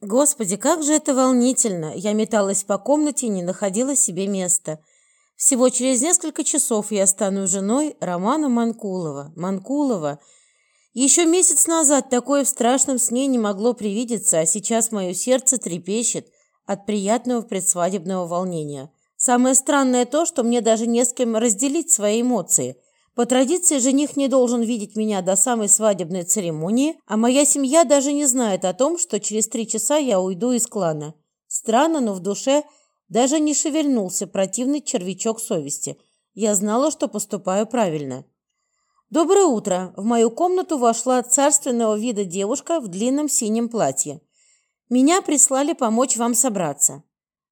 Господи, как же это волнительно! Я металась по комнате и не находила себе места. Всего через несколько часов я стану женой Романа Манкулова. Манкулова. Еще месяц назад такое в страшном сне не могло привидеться, а сейчас мое сердце трепещет от приятного предсвадебного волнения. Самое странное то, что мне даже не с кем разделить свои эмоции – по традиции жених не должен видеть меня до самой свадебной церемонии, а моя семья даже не знает о том, что через три часа я уйду из клана. Странно, но в душе даже не шевельнулся противный червячок совести. Я знала, что поступаю правильно. «Доброе утро!» В мою комнату вошла царственного вида девушка в длинном синем платье. «Меня прислали помочь вам собраться».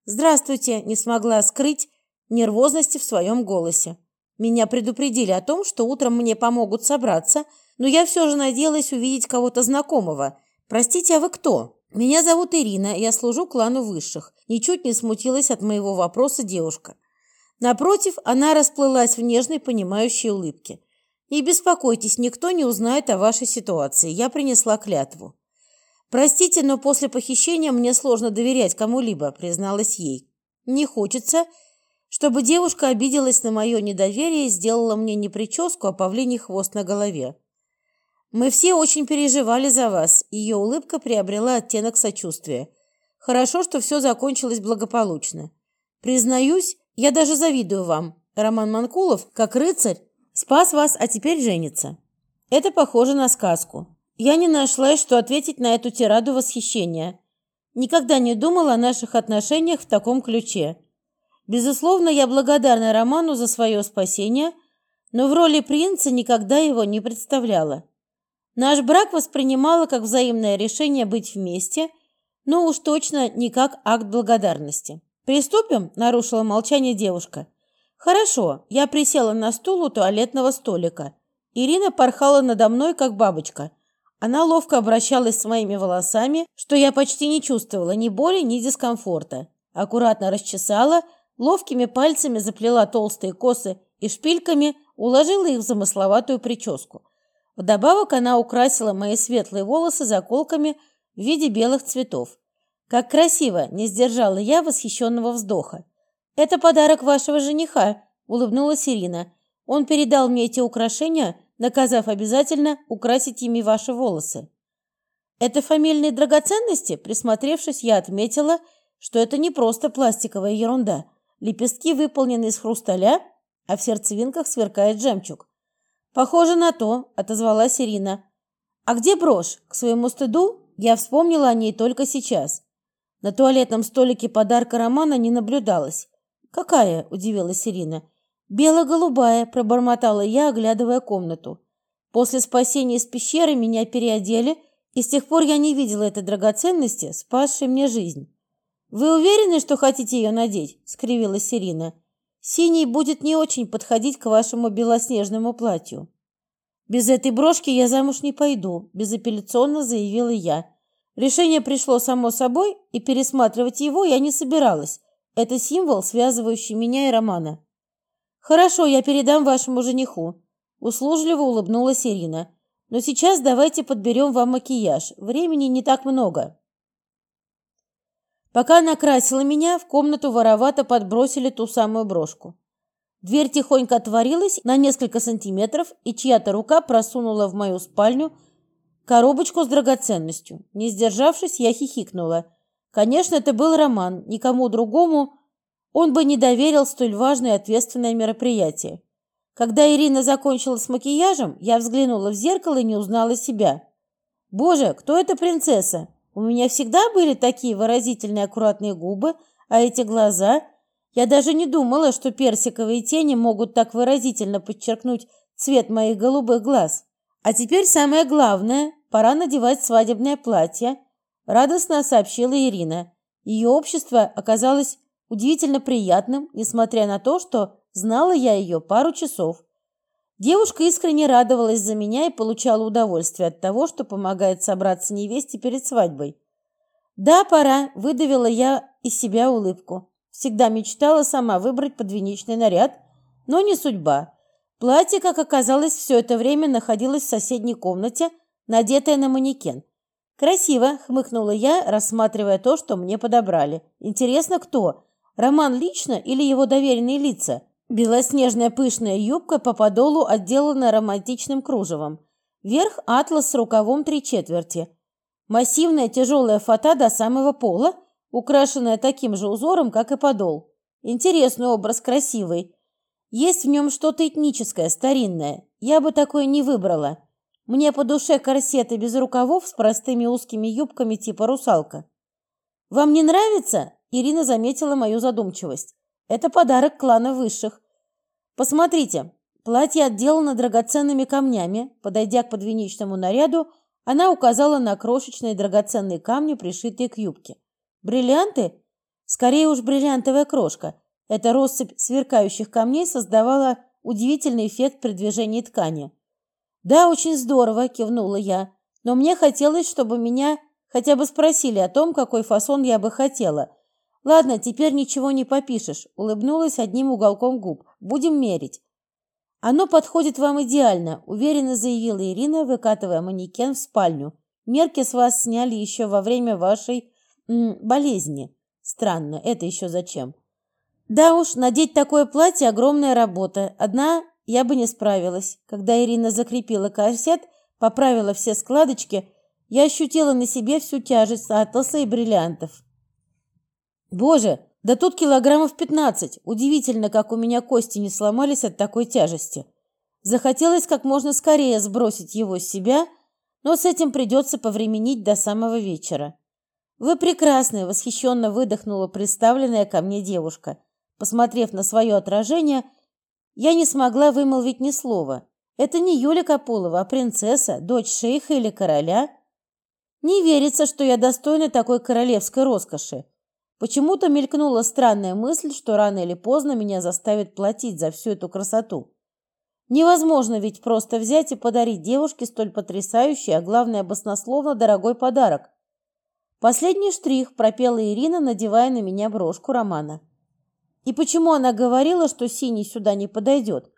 «Здравствуйте!» Не смогла скрыть нервозности в своем голосе. Меня предупредили о том, что утром мне помогут собраться, но я все же надеялась увидеть кого-то знакомого. Простите, а вы кто? Меня зовут Ирина, я служу клану высших. Ничуть не смутилась от моего вопроса девушка. Напротив, она расплылась в нежной, понимающей улыбке. «Не беспокойтесь, никто не узнает о вашей ситуации. Я принесла клятву». «Простите, но после похищения мне сложно доверять кому-либо», призналась ей. «Не хочется, чтобы девушка обиделась на мое недоверие и сделала мне не прическу, а павлиний хвост на голове. «Мы все очень переживали за вас», ее улыбка приобрела оттенок сочувствия. «Хорошо, что все закончилось благополучно. Признаюсь, я даже завидую вам. Роман Манкулов, как рыцарь, спас вас, а теперь женится. Это похоже на сказку. Я не нашла, что ответить на эту тираду восхищения. Никогда не думала о наших отношениях в таком ключе. Безусловно, я благодарна Роману за свое спасение, но в роли принца никогда его не представляла. Наш брак воспринимала как взаимное решение быть вместе, но уж точно не как акт благодарности. «Приступим?» – нарушила молчание девушка. «Хорошо». Я присела на стул у туалетного столика. Ирина порхала надо мной, как бабочка. Она ловко обращалась с моими волосами, что я почти не чувствовала ни боли, ни дискомфорта. Аккуратно расчесала – ловкими пальцами заплела толстые косы и шпильками уложила их в замысловатую прическу. Вдобавок она украсила мои светлые волосы заколками в виде белых цветов. «Как красиво!» – не сдержала я восхищенного вздоха. «Это подарок вашего жениха», – улыбнулась Ирина. «Он передал мне эти украшения, наказав обязательно украсить ими ваши волосы». «Это фамильные драгоценности?» Присмотревшись, я отметила, что это не просто пластиковая ерунда. Лепестки выполнены из хрусталя, а в сердцевинках сверкает жемчуг. «Похоже на то», — отозвалась Ирина. «А где брошь? К своему стыду я вспомнила о ней только сейчас. На туалетном столике подарка Романа не наблюдалось. «Какая?» – удивилась Ирина. «Бело-голубая», – пробормотала я, оглядывая комнату. «После спасения из пещеры меня переодели, и с тех пор я не видела этой драгоценности, спасшей мне жизнь. «Вы уверены, что хотите ее надеть?» — скривилась Ирина. «Синий будет не очень подходить к вашему белоснежному платью». «Без этой брошки я замуж не пойду», — безапелляционно заявила я. Решение пришло само собой, и пересматривать его я не собиралась. Это символ, связывающий меня и Романа. «Хорошо, я передам вашему жениху», — услужливо улыбнулась Ирина. «Но сейчас давайте подберем вам макияж. Времени не так много». Пока она красила меня, в комнату воровато подбросили ту самую брошку. Дверь тихонько отворилась на несколько сантиметров, и чья-то рука просунула в мою спальню коробочку с драгоценностью. Не сдержавшись, я хихикнула. Конечно, это был Роман, никому другому он бы не доверил столь важное и ответственное мероприятие. Когда Ирина закончила с макияжем, я взглянула в зеркало и не узнала себя. «Боже, кто эта принцесса?» У меня всегда были такие выразительные аккуратные губы, а эти глаза... Я даже не думала, что персиковые тени могут так выразительно подчеркнуть цвет моих голубых глаз. А теперь самое главное – пора надевать свадебное платье, радостно сообщила Ирина. Ее общество оказалось удивительно приятным, несмотря на то, что знала я ее пару часов. Девушка искренне радовалась за меня и получала удовольствие от того, что помогает собраться невесте перед свадьбой. «Да, пора», – выдавила я из себя улыбку. Всегда мечтала сама выбрать подвенечный наряд, но не судьба. Платье, как оказалось, все это время находилось в соседней комнате, надетое на манекен. «Красиво», — хмыкнула я, рассматривая то, что мне подобрали. «Интересно, кто? Роман лично или его доверенные лица?» Белоснежная пышная юбка по подолу отделана романтичным кружевом. Верх атлас с рукавом три четверти. Массивная тяжелая фата до самого пола, украшенная таким же узором, как и подол. Интересный образ, красивый. Есть в нем что-то этническое, старинное. Я бы такое не выбрала. Мне по душе корсеты без рукавов с простыми узкими юбками типа русалка. «Вам не нравится?» Ирина заметила мою задумчивость. «Это подарок клана высших. Посмотрите, платье отделано драгоценными камнями. Подойдя к подвенечному наряду, она указала на крошечные драгоценные камни, пришитые к юбке. Бриллианты? Скорее уж бриллиантовая крошка. Эта россыпь сверкающих камней создавала удивительный эффект при движении ткани. «Да, очень здорово», – кивнула я. «Но мне хотелось, чтобы меня хотя бы спросили о том, какой фасон я бы хотела. Ладно, теперь ничего не попишешь», – улыбнулась одним уголком губ. «Будем мерить». «Оно подходит вам идеально», – уверенно заявила Ирина, выкатывая манекен в спальню. «Мерки с вас сняли еще во время вашей м, болезни. Странно, это еще зачем?» «Да уж, надеть такое платье – огромная работа. Одна я бы не справилась. Когда Ирина закрепила корсет, поправила все складочки, я ощутила на себе всю тяжесть атласа и бриллиантов. Боже, да тут килограммов пятнадцать. Удивительно, как у меня кости не сломались от такой тяжести. Захотелось как можно скорее сбросить его с себя, но с этим придется повременить до самого вечера. «Вы прекрасная!» – восхищенно выдохнула представленная ко мне девушка. Посмотрев на свое отражение – я не смогла вымолвить ни слова. Это не Юля Капулова, а принцесса, дочь шейха или короля. Не верится, что я достойна такой королевской роскоши. Почему-то мелькнула странная мысль, что рано или поздно меня заставят платить за всю эту красоту. Невозможно ведь просто взять и подарить девушке столь потрясающий, а главное, баснословно дорогой подарок. Последний штрих пропела Ирина, надевая на меня брошку Романа. И почему она говорила, что синий сюда не подойдет?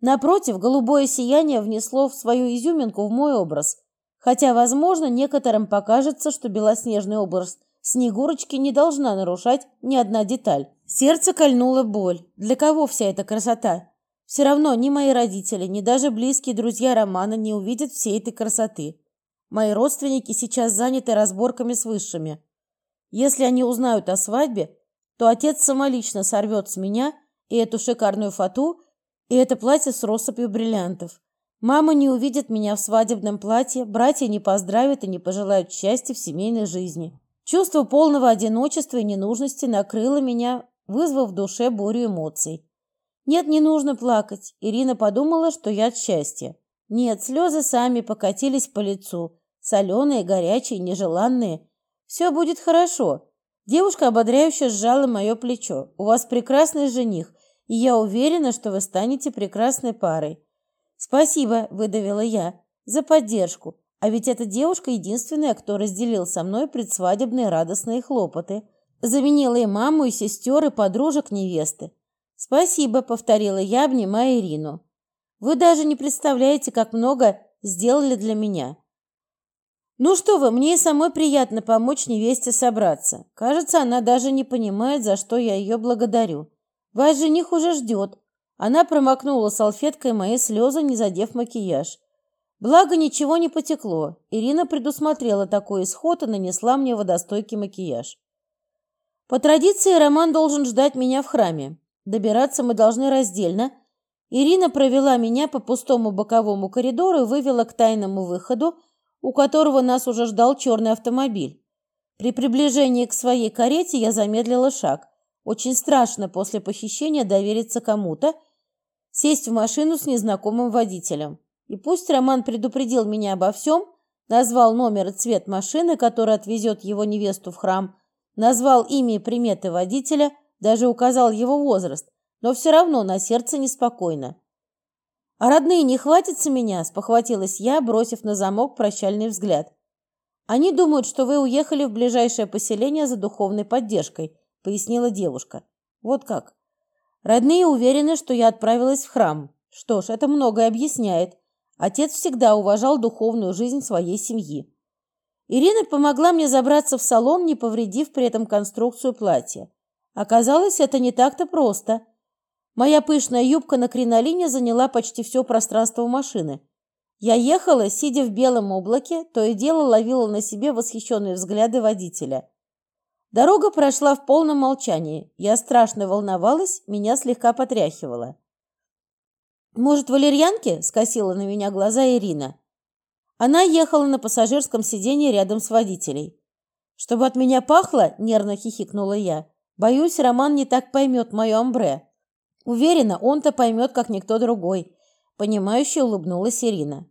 Напротив, голубое сияние внесло в свою изюминку в мой образ. Хотя, возможно, некоторым покажется, что белоснежный образ Снегурочки не должна нарушать ни одна деталь. Сердце кольнула боль. Для кого вся эта красота? Все равно ни мои родители, ни даже близкие друзья Романа не увидят всей этой красоты. Мои родственники сейчас заняты разборками с высшими. Если они узнают о свадьбе, то отец самолично сорвет с меня и эту шикарную фату, и это платье с россыпью бриллиантов. Мама не увидит меня в свадебном платье, братья не поздравят и не пожелают счастья в семейной жизни. Чувство полного одиночества и ненужности накрыло меня, вызвав в душе бурю эмоций. Нет, не нужно плакать. Ирина подумала, что я от счастья. Нет, слезы сами покатились по лицу. Соленые, горячие, нежеланные. Все будет хорошо. Девушка ободряюще сжала мое плечо. «У вас прекрасный жених, и я уверена, что вы станете прекрасной парой». «Спасибо», — выдавила я, — «за поддержку. А ведь эта девушка единственная, кто разделил со мной предсвадебные радостные хлопоты. Заменила и маму, и сестер, и подружек невесты». «Спасибо», — повторила я, обнимая Ирину. «Вы даже не представляете, как много сделали для меня. Ну что вы, мне и самой приятно помочь невесте собраться. Кажется, она даже не понимает, за что я ее благодарю. Ваш жених уже ждет. Она промокнула салфеткой мои слезы, не задев макияж. Благо, ничего не потекло. Ирина предусмотрела такой исход и нанесла мне водостойкий макияж. По традиции, Роман должен ждать меня в храме. Добираться мы должны раздельно. Ирина провела меня по пустому боковому коридору и вывела к тайному выходу, у которого нас уже ждал черный автомобиль. При приближении к своей карете я замедлила шаг. Очень страшно после похищения довериться кому-то, сесть в машину с незнакомым водителем. И пусть Роман предупредил меня обо всем, назвал номер и цвет машины, который отвезет его невесту в храм, назвал имя и приметы водителя, даже указал его возраст, но все равно на сердце неспокойно. «А родные не хватятся меня?» – спохватилась я, бросив на замок прощальный взгляд. «Они думают, что вы уехали в ближайшее поселение за духовной поддержкой», – пояснила девушка. «Вот как?» «Родные уверены, что я отправилась в храм. Что ж, это многое объясняет. Отец всегда уважал духовную жизнь своей семьи. Ирина помогла мне забраться в салон, не повредив при этом конструкцию платья. Оказалось, это не так-то просто. Моя пышная юбка на кринолине заняла почти все пространство машины. Я ехала, сидя в белом облаке, то и дело ловила на себе восхищенные взгляды водителя. Дорога прошла в полном молчании. Я страшно волновалась, меня слегка потряхивало. «Может, валерьянки?» – скосила на меня глаза Ирина. Она ехала на пассажирском сиденье рядом с водителей. «Чтобы от меня пахло?» – нервно хихикнула я. «Боюсь, Роман не так поймет мое амбре». Уверена, он-то поймет, как никто другой. Понимающе улыбнулась Ирина.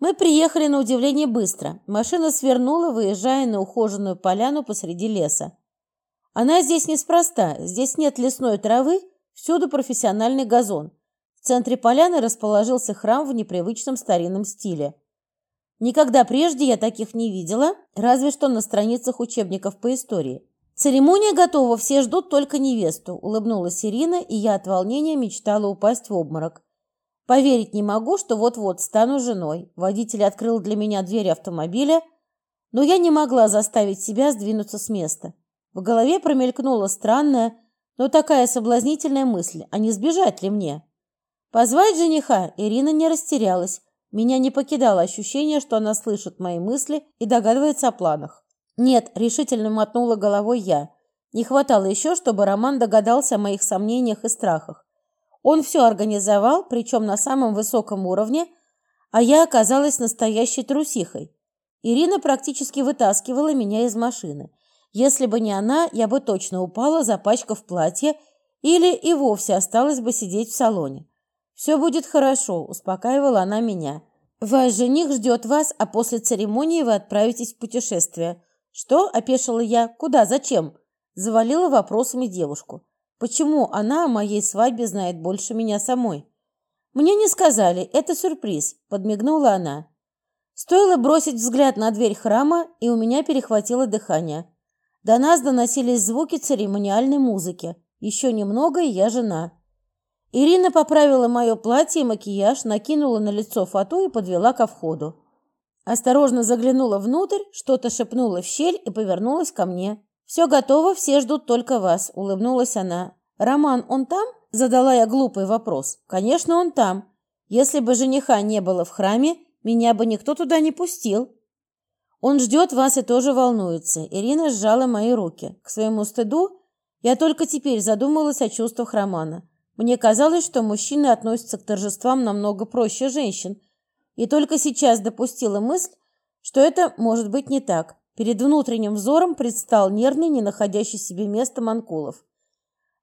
Мы приехали на удивление быстро. Машина свернула, выезжая на ухоженную поляну посреди леса. Она здесь неспроста. Здесь нет лесной травы, всюду профессиональный газон. В центре поляны расположился храм в непривычном старинном стиле. Никогда прежде я таких не видела, разве что на страницах учебников по истории. Церемония готова, все ждут только невесту, улыбнулась Ирина, и я от волнения мечтала упасть в обморок. Поверить не могу, что вот-вот стану женой. Водитель открыл для меня дверь автомобиля, но я не могла заставить себя сдвинуться с места. В голове промелькнула странная, но такая соблазнительная мысль, а не сбежать ли мне? Позвать жениха Ирина не растерялась, меня не покидало ощущение, что она слышит мои мысли и догадывается о планах. «Нет», – решительно мотнула головой я. Не хватало еще, чтобы Роман догадался о моих сомнениях и страхах. Он все организовал, причем на самом высоком уровне, а я оказалась настоящей трусихой. Ирина практически вытаскивала меня из машины. Если бы не она, я бы точно упала, запачкав платье, или и вовсе осталась бы сидеть в салоне. «Все будет хорошо», – успокаивала она меня. «Ваш жених ждет вас, а после церемонии вы отправитесь в путешествие». «Что?» – опешила я. «Куда? Зачем?» Завалила вопросами девушку. «Почему она о моей свадьбе знает больше меня самой?» «Мне не сказали. Это сюрприз», – подмигнула она. Стоило бросить взгляд на дверь храма, и у меня перехватило дыхание. До нас доносились звуки церемониальной музыки. Еще немного, и я жена. Ирина поправила мое платье и макияж, накинула на лицо фату и подвела ко входу. Осторожно заглянула внутрь, что-то шепнула в щель и повернулась ко мне. «Все готово, все ждут только вас», — улыбнулась она. «Роман, он там?» — задала я глупый вопрос. «Конечно, он там. Если бы жениха не было в храме, меня бы никто туда не пустил». «Он ждет вас и тоже волнуется». Ирина сжала мои руки. К своему стыду я только теперь задумалась о чувствах Романа. Мне казалось, что мужчины относятся к торжествам намного проще женщин, и только сейчас допустила мысль, что это может быть не так. Перед внутренним взором предстал нервный, не находящий себе места Манкулов.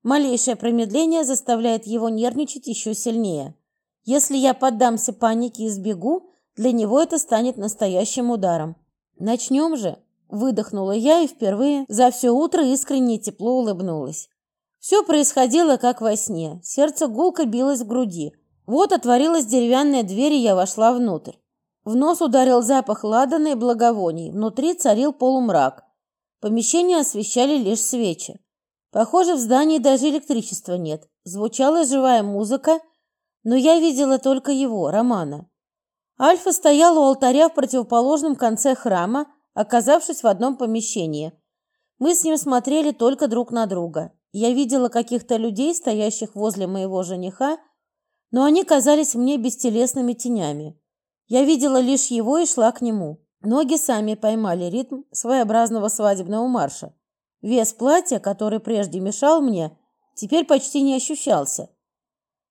Малейшее промедление заставляет его нервничать еще сильнее. Если я поддамся панике и сбегу, для него это станет настоящим ударом. Начнем же. Выдохнула я и впервые за все утро искренне тепло улыбнулась. Все происходило как во сне. Сердце гулко билось в груди. Вот отворилась деревянная дверь, и я вошла внутрь. В нос ударил запах ладана и благовоний. Внутри царил полумрак. Помещение освещали лишь свечи. Похоже, в здании даже электричества нет. Звучала живая музыка, но я видела только его, Романа. Альфа стоял у алтаря в противоположном конце храма, оказавшись в одном помещении. Мы с ним смотрели только друг на друга. Я видела каких-то людей, стоящих возле моего жениха, но они казались мне бестелесными тенями. Я видела лишь его и шла к нему. Ноги сами поймали ритм своеобразного свадебного марша. Вес платья, который прежде мешал мне, теперь почти не ощущался.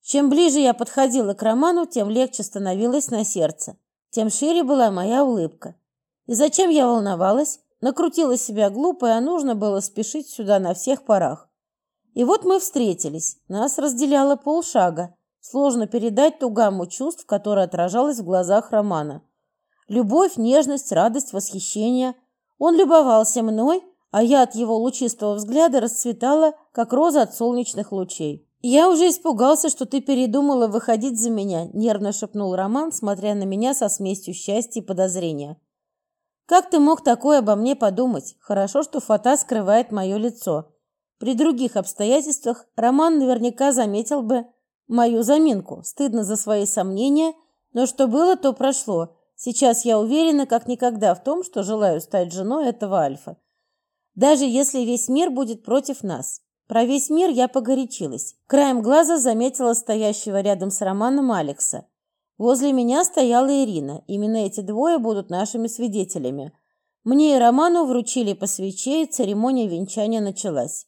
Чем ближе я подходила к Роману, тем легче становилось на сердце, тем шире была моя улыбка. И зачем я волновалась? Накрутила себя глупо, а нужно было спешить сюда на всех парах. И вот мы встретились. Нас разделяло полшага. Сложно передать ту гамму чувств, которая отражалась в глазах Романа. Любовь, нежность, радость, восхищение. Он любовался мной, а я от его лучистого взгляда расцветала, как роза от солнечных лучей. «Я уже испугался, что ты передумала выходить за меня», – нервно шепнул Роман, смотря на меня со смесью счастья и подозрения. «Как ты мог такое обо мне подумать? Хорошо, что фата скрывает мое лицо. При других обстоятельствах Роман наверняка заметил бы мою заминку. Стыдно за свои сомнения, но что было, то прошло. Сейчас я уверена, как никогда, в том, что желаю стать женой этого Альфа. Даже если весь мир будет против нас. Про весь мир я погорячилась. Краем глаза заметила стоящего рядом с Романом Алекса. Возле меня стояла Ирина. Именно эти двое будут нашими свидетелями. Мне и Роману вручили по свече, и церемония венчания началась.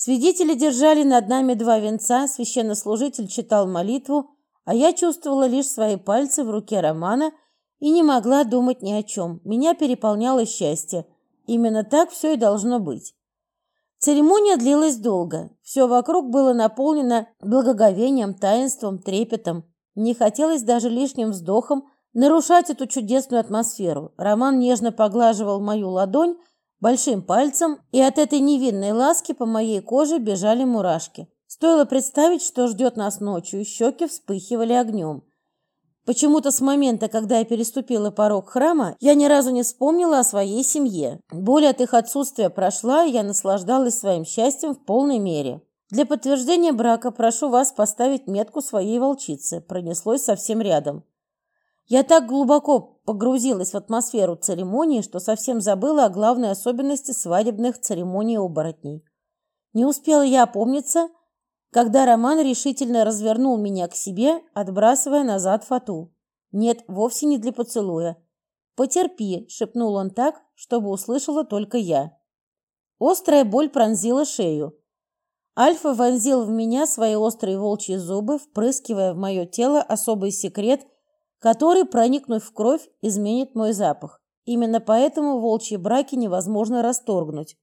Свидетели держали над нами два венца, священнослужитель читал молитву, а я чувствовала лишь свои пальцы в руке Романа и не могла думать ни о чем. Меня переполняло счастье. Именно так все и должно быть. Церемония длилась долго. Все вокруг было наполнено благоговением, таинством, трепетом. Не хотелось даже лишним вздохом нарушать эту чудесную атмосферу. Роман нежно поглаживал мою ладонь большим пальцем, и от этой невинной ласки по моей коже бежали мурашки. Стоило представить, что ждет нас ночью, щеки вспыхивали огнем. Почему-то с момента, когда я переступила порог храма, я ни разу не вспомнила о своей семье. Боль от их отсутствия прошла, и я наслаждалась своим счастьем в полной мере. Для подтверждения брака прошу вас поставить метку своей волчицы. Пронеслось совсем рядом. Я так глубоко погрузилась в атмосферу церемонии, что совсем забыла о главной особенности свадебных церемоний оборотней. Не успела я опомниться, когда Роман решительно развернул меня к себе, отбрасывая назад фату. Нет, вовсе не для поцелуя. «Потерпи», — шепнул он так, чтобы услышала только я. Острая боль пронзила шею. Альфа вонзил в меня свои острые волчьи зубы, впрыскивая в мое тело особый секрет, который, проникнув в кровь, изменит мой запах. Именно поэтому волчьи браки невозможно расторгнуть.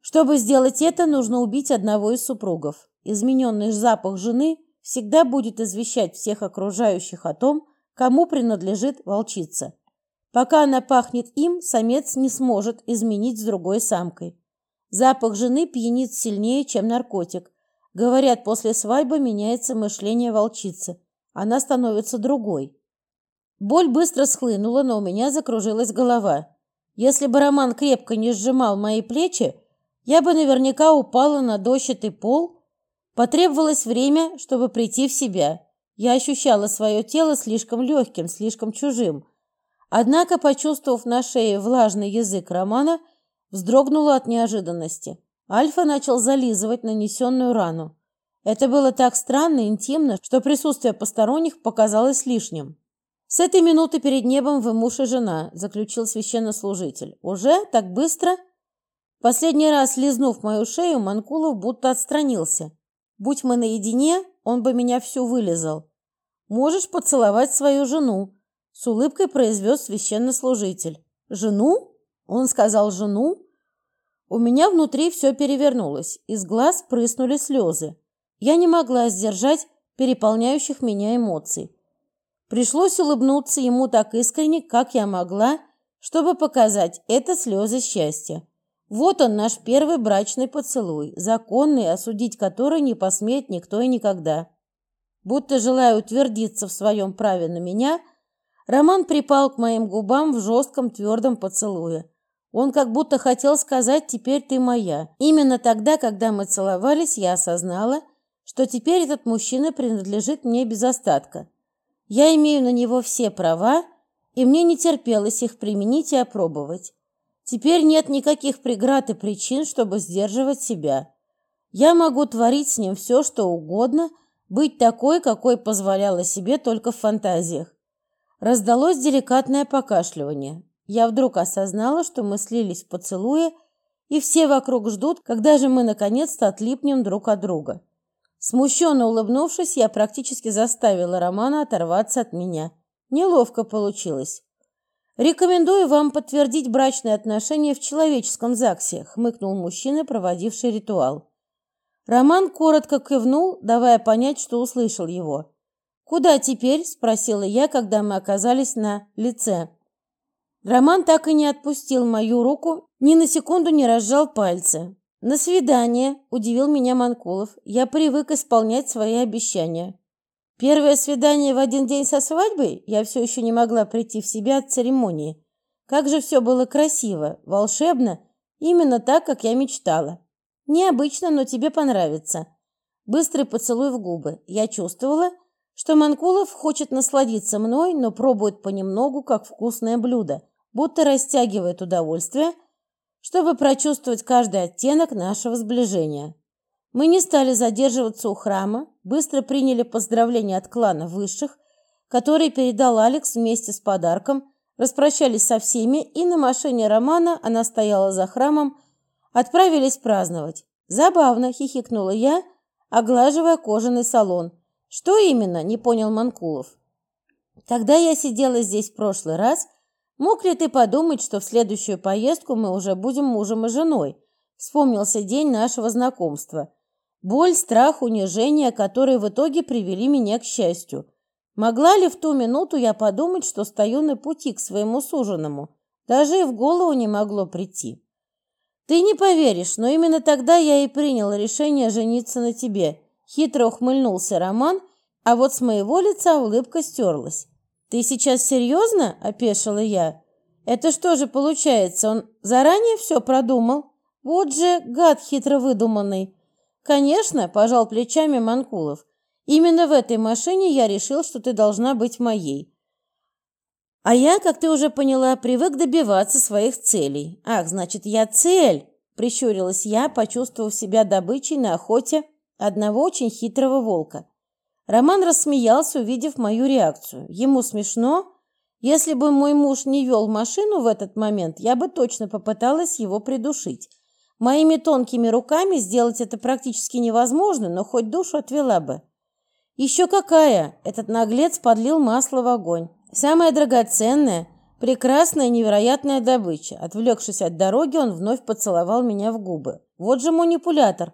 Чтобы сделать это, нужно убить одного из супругов. Измененный запах жены всегда будет извещать всех окружающих о том, кому принадлежит волчица. Пока она пахнет им, самец не сможет изменить с другой самкой. Запах жены пьянит сильнее, чем наркотик. Говорят, после свадьбы меняется мышление волчицы. Она становится другой. Боль быстро схлынула, но у меня закружилась голова. Если бы Роман крепко не сжимал мои плечи, я бы наверняка упала на дощатый пол. Потребовалось время, чтобы прийти в себя. Я ощущала свое тело слишком легким, слишком чужим. Однако, почувствовав на шее влажный язык Романа, вздрогнула от неожиданности. Альфа начал зализывать нанесенную рану. Это было так странно и интимно, что присутствие посторонних показалось лишним. «С этой минуты перед небом вы муж и жена», – заключил священнослужитель. «Уже? Так быстро?» Последний раз лизнув мою шею, Манкулов будто отстранился. Будь мы наедине, он бы меня всю вылезал. Можешь поцеловать свою жену, с улыбкой произвез священнослужитель. Жену? Он сказал жену? У меня внутри все перевернулось, из глаз прыснули слезы. Я не могла сдержать переполняющих меня эмоций. Пришлось улыбнуться ему так искренне, как я могла, чтобы показать это слезы счастья. Вот он, наш первый брачный поцелуй, законный, осудить который не посмеет никто и никогда. Будто желая утвердиться в своем праве на меня, Роман припал к моим губам в жестком твердом поцелуе. Он как будто хотел сказать «теперь ты моя». Именно тогда, когда мы целовались, я осознала, что теперь этот мужчина принадлежит мне без остатка. Я имею на него все права, и мне не терпелось их применить и опробовать. Теперь нет никаких преград и причин, чтобы сдерживать себя. Я могу творить с ним все, что угодно, быть такой, какой позволяла себе только в фантазиях. Раздалось деликатное покашливание. Я вдруг осознала, что мы слились в поцелуе, и все вокруг ждут, когда же мы наконец-то отлипнем друг от друга. Смущенно улыбнувшись, я практически заставила Романа оторваться от меня. Неловко получилось. «Рекомендую вам подтвердить брачные отношения в человеческом ЗАГСе», — хмыкнул мужчина, проводивший ритуал. Роман коротко кивнул, давая понять, что услышал его. «Куда теперь?» – спросила я, когда мы оказались на лице. Роман так и не отпустил мою руку, ни на секунду не разжал пальцы. «На свидание», – удивил меня Манкулов. «Я привык исполнять свои обещания». Первое свидание в один день со свадьбой? Я все еще не могла прийти в себя от церемонии. Как же все было красиво, волшебно, именно так, как я мечтала. Необычно, но тебе понравится. Быстрый поцелуй в губы. Я чувствовала, что Манкулов хочет насладиться мной, но пробует понемногу, как вкусное блюдо, будто растягивает удовольствие, чтобы прочувствовать каждый оттенок нашего сближения. Мы не стали задерживаться у храма, быстро приняли поздравления от клана высших, который передал Алекс вместе с подарком, распрощались со всеми, и на машине Романа, она стояла за храмом, отправились праздновать. Забавно, хихикнула я, оглаживая кожаный салон. Что именно, не понял Манкулов. Когда я сидела здесь в прошлый раз, мог ли ты подумать, что в следующую поездку мы уже будем мужем и женой? Вспомнился день нашего знакомства. Боль, страх, унижение, которые в итоге привели меня к счастью. Могла ли в ту минуту я подумать, что стою на пути к своему суженому? Даже и в голову не могло прийти. Ты не поверишь, но именно тогда я и принял решение жениться на тебе. Хитро ухмыльнулся Роман, а вот с моего лица улыбка стерлась. Ты сейчас серьезно? опешила я. Это что же получается, он заранее все продумал? Вот же гад хитро выдуманный. Конечно, пожал плечами Манкулов. Именно в этой машине я решил, что ты должна быть моей. А я, как ты уже поняла, привык добиваться своих целей. Ах, значит, я цель, прищурилась я, почувствовав себя добычей на охоте одного очень хитрого волка. Роман рассмеялся, увидев мою реакцию. Ему смешно. Если бы мой муж не вел машину в этот момент, я бы точно попыталась его придушить. Моими тонкими руками сделать это практически невозможно, но хоть душу отвела бы. Еще какая! Этот наглец подлил масло в огонь. Самое драгоценное, прекрасная невероятная добыча. Отвлекшись от дороги, он вновь поцеловал меня в губы. Вот же манипулятор.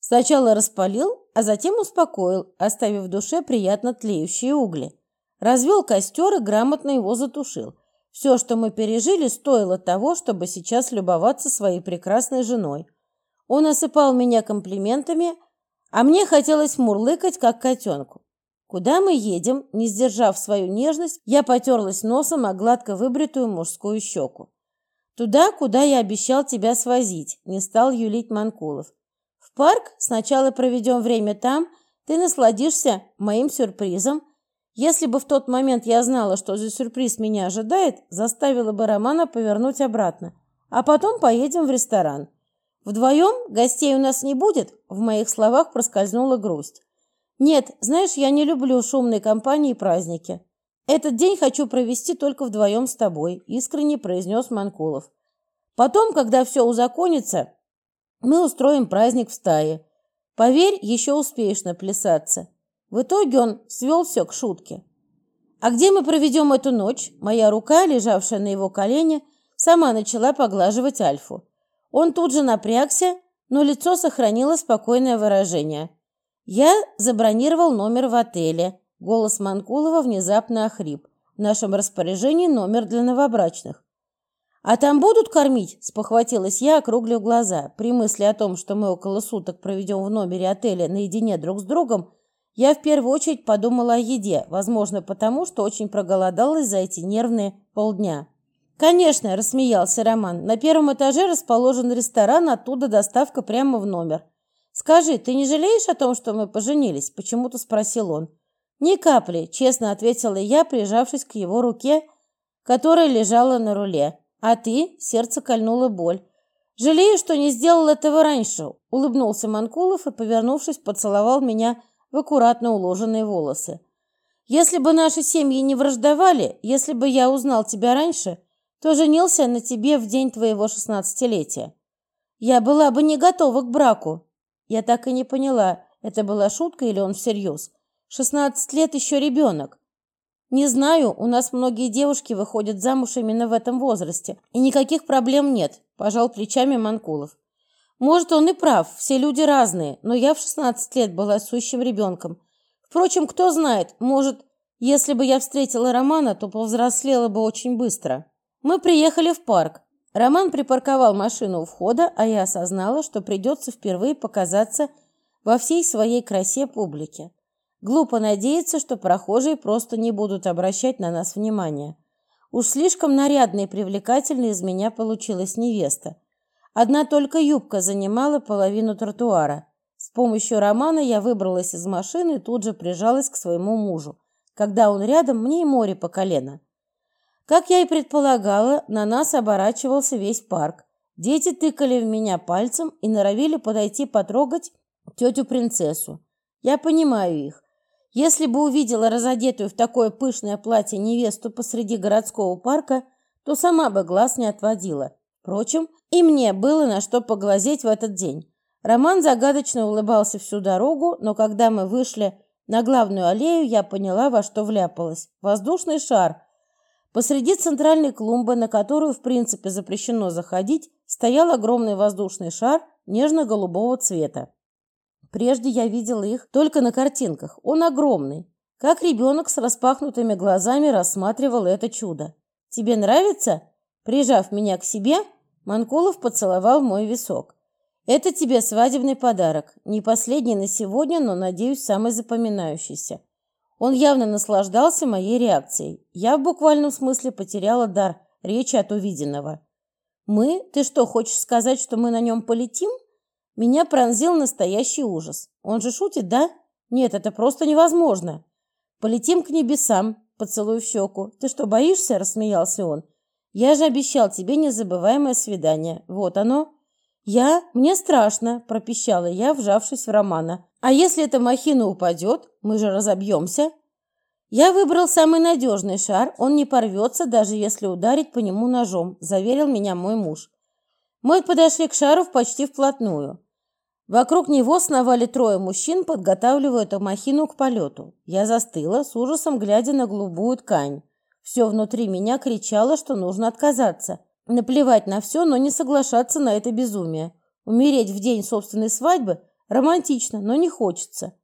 Сначала распалил, а затем успокоил, оставив в душе приятно тлеющие угли. Развел костер и грамотно его затушил. Все, что мы пережили, стоило того, чтобы сейчас любоваться своей прекрасной женой. Он осыпал меня комплиментами – а мне хотелось мурлыкать, как котенку. Куда мы едем? Не сдержав свою нежность, я потерлась носом о гладко выбритую мужскую щеку. Туда, куда я обещал тебя свозить, не стал юлить Манкулов. Парк сначала проведем время там, ты насладишься моим сюрпризом. Если бы в тот момент я знала, что за сюрприз меня ожидает, заставила бы Романа повернуть обратно. А потом поедем в ресторан. Вдвоем гостей у нас не будет?» В моих словах проскользнула грусть. «Нет, знаешь, я не люблю шумной компании и праздники. Этот день хочу провести только вдвоем с тобой», искренне произнес Манкулов. «Потом, когда все узаконится, мы устроим праздник в стае. Поверь, еще успеешь наплясаться». В итоге он свел все к шутке. «А где мы проведем эту ночь?» Моя рука, лежавшая на его колене, сама начала поглаживать Альфу. Он тут же напрягся, но лицо сохранило спокойное выражение. «Я забронировал номер в отеле». Голос Манкулова внезапно охрип. «В нашем распоряжении номер для новобрачных». «А там будут кормить?» – спохватилась я, округлив глаза. При мысли о том, что мы около суток проведем в номере отеля наедине друг с другом, я в первую очередь подумала о еде, возможно, потому, что очень проголодалась за эти нервные полдня. «Конечно», – рассмеялся Роман. «На первом этаже расположен ресторан, оттуда доставка прямо в номер. Скажи, ты не жалеешь о том, что мы поженились?» – почему-то спросил он. «Ни капли», – честно ответила я, прижавшись к его руке, которая лежала на руле. «А ты?» – сердце кольнула боль. «Жалею, что не сделал этого раньше», – улыбнулся Манкулов и, повернувшись, поцеловал меня в аккуратно уложенные волосы. «Если бы наши семьи не враждовали, если бы я узнал тебя раньше», то женился на тебе в день твоего шестнадцатилетия. Я была бы не готова к браку. Я так и не поняла, это была шутка или он всерьез. Шестнадцать лет еще ребенок. Не знаю, у нас многие девушки выходят замуж именно в этом возрасте, и никаких проблем нет, пожал плечами Манкулов. Может, он и прав, все люди разные, но я в шестнадцать лет была сущим ребенком. Впрочем, кто знает, может, если бы я встретила Романа, то повзрослела бы очень быстро. Мы приехали в парк. Роман припарковал машину у входа, а я осознала, что придется впервые показаться во всей своей красе публике. Глупо надеяться, что прохожие просто не будут обращать на нас внимания. Уж слишком нарядной и привлекательной из меня получилась невеста. Одна только юбка занимала половину тротуара. С помощью Романа я выбралась из машины и тут же прижалась к своему мужу. Когда он рядом, мне и море по колено. Как я и предполагала, на нас оборачивался весь парк. Дети тыкали в меня пальцем и норовили подойти потрогать тетю-принцессу. Я понимаю их. Если бы увидела разодетую в такое пышное платье невесту посреди городского парка, то сама бы глаз не отводила. Впрочем, и мне было на что поглазеть в этот день. Роман загадочно улыбался всю дорогу, но когда мы вышли на главную аллею, я поняла, во что вляпалась. Воздушный шар. Посреди центральной клумбы, на которую, в принципе, запрещено заходить, стоял огромный воздушный шар нежно-голубого цвета. Прежде я видела их только на картинках. Он огромный. Как ребенок с распахнутыми глазами рассматривал это чудо. «Тебе нравится?» Прижав меня к себе, Манкулов поцеловал мой висок. «Это тебе свадебный подарок. Не последний на сегодня, но, надеюсь, самый запоминающийся». Он явно наслаждался моей реакцией. Я в буквальном смысле потеряла дар речи от увиденного. «Мы? Ты что, хочешь сказать, что мы на нем полетим?» Меня пронзил настоящий ужас. Он же шутит, да? Нет, это просто невозможно. Полетим к небесам, поцелуй в щеку. Ты что, боишься? Рассмеялся он. Я же обещал тебе незабываемое свидание. Вот оно. Я? Мне страшно, пропищала я, вжавшись в Романа. А если эта махина упадет? Мы же разобьемся. Я выбрал самый надежный шар. Он не порвется, даже если ударить по нему ножом, заверил меня мой муж. Мы подошли к шару почти вплотную. Вокруг него сновали трое мужчин, подготавливая махину к полету. Я застыла, с ужасом глядя на голубую ткань. Все внутри меня кричало, что нужно отказаться. Наплевать на все, но не соглашаться на это безумие. Умереть в день собственной свадьбы романтично, но не хочется.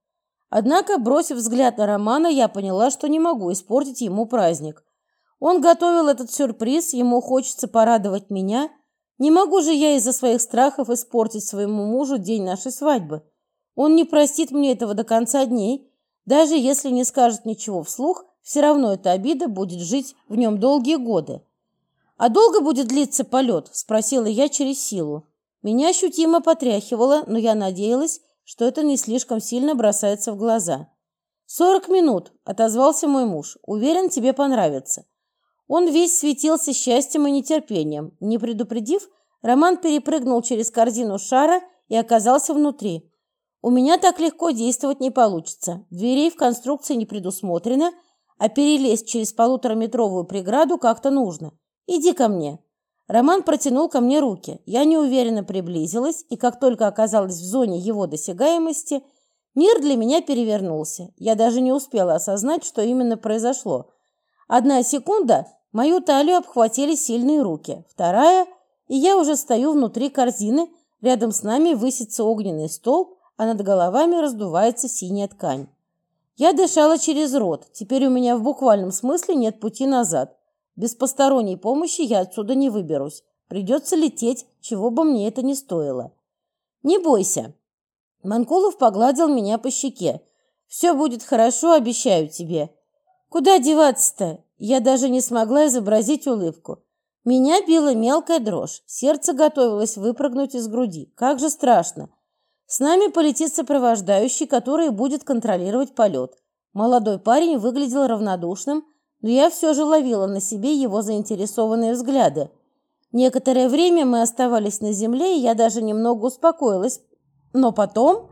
Однако, бросив взгляд на Романа, я поняла, что не могу испортить ему праздник. Он готовил этот сюрприз, ему хочется порадовать меня – не могу же я из-за своих страхов испортить своему мужу день нашей свадьбы. Он не простит мне этого до конца дней. Даже если не скажет ничего вслух, все равно эта обида будет жить в нем долгие годы. «А долго будет длиться полет?» – спросила я через силу. Меня ощутимо потряхивало, но я надеялась, что это не слишком сильно бросается в глаза. «Сорок минут», – отозвался мой муж. «Уверен, тебе понравится». Он весь светился счастьем и нетерпением. Не предупредив, Роман перепрыгнул через корзину шара и оказался внутри. У меня так легко действовать не получится. Дверей в конструкции не предусмотрено, а перелезть через полутораметровую преграду как-то нужно. Иди ко мне. Роман протянул ко мне руки. Я неуверенно приблизилась, и как только оказалась в зоне его досягаемости, мир для меня перевернулся. Я даже не успела осознать, что именно произошло. Одна секунда, мою талию обхватили сильные руки. Вторая, и я уже стою внутри корзины, рядом с нами высится огненный столб, а над головами раздувается синяя ткань. Я дышала через рот. Теперь у меня в буквальном смысле нет пути назад. Без посторонней помощи я отсюда не выберусь. Придется лететь, чего бы мне это ни стоило. Не бойся. Манкулов погладил меня по щеке. Все будет хорошо, обещаю тебе. Куда деваться-то? Я даже не смогла изобразить улыбку. Меня била мелкая дрожь. Сердце готовилось выпрыгнуть из груди. Как же страшно. С нами полетит сопровождающий, который будет контролировать полет. Молодой парень выглядел равнодушным, но я все же ловила на себе его заинтересованные взгляды. Некоторое время мы оставались на земле, и я даже немного успокоилась. Но потом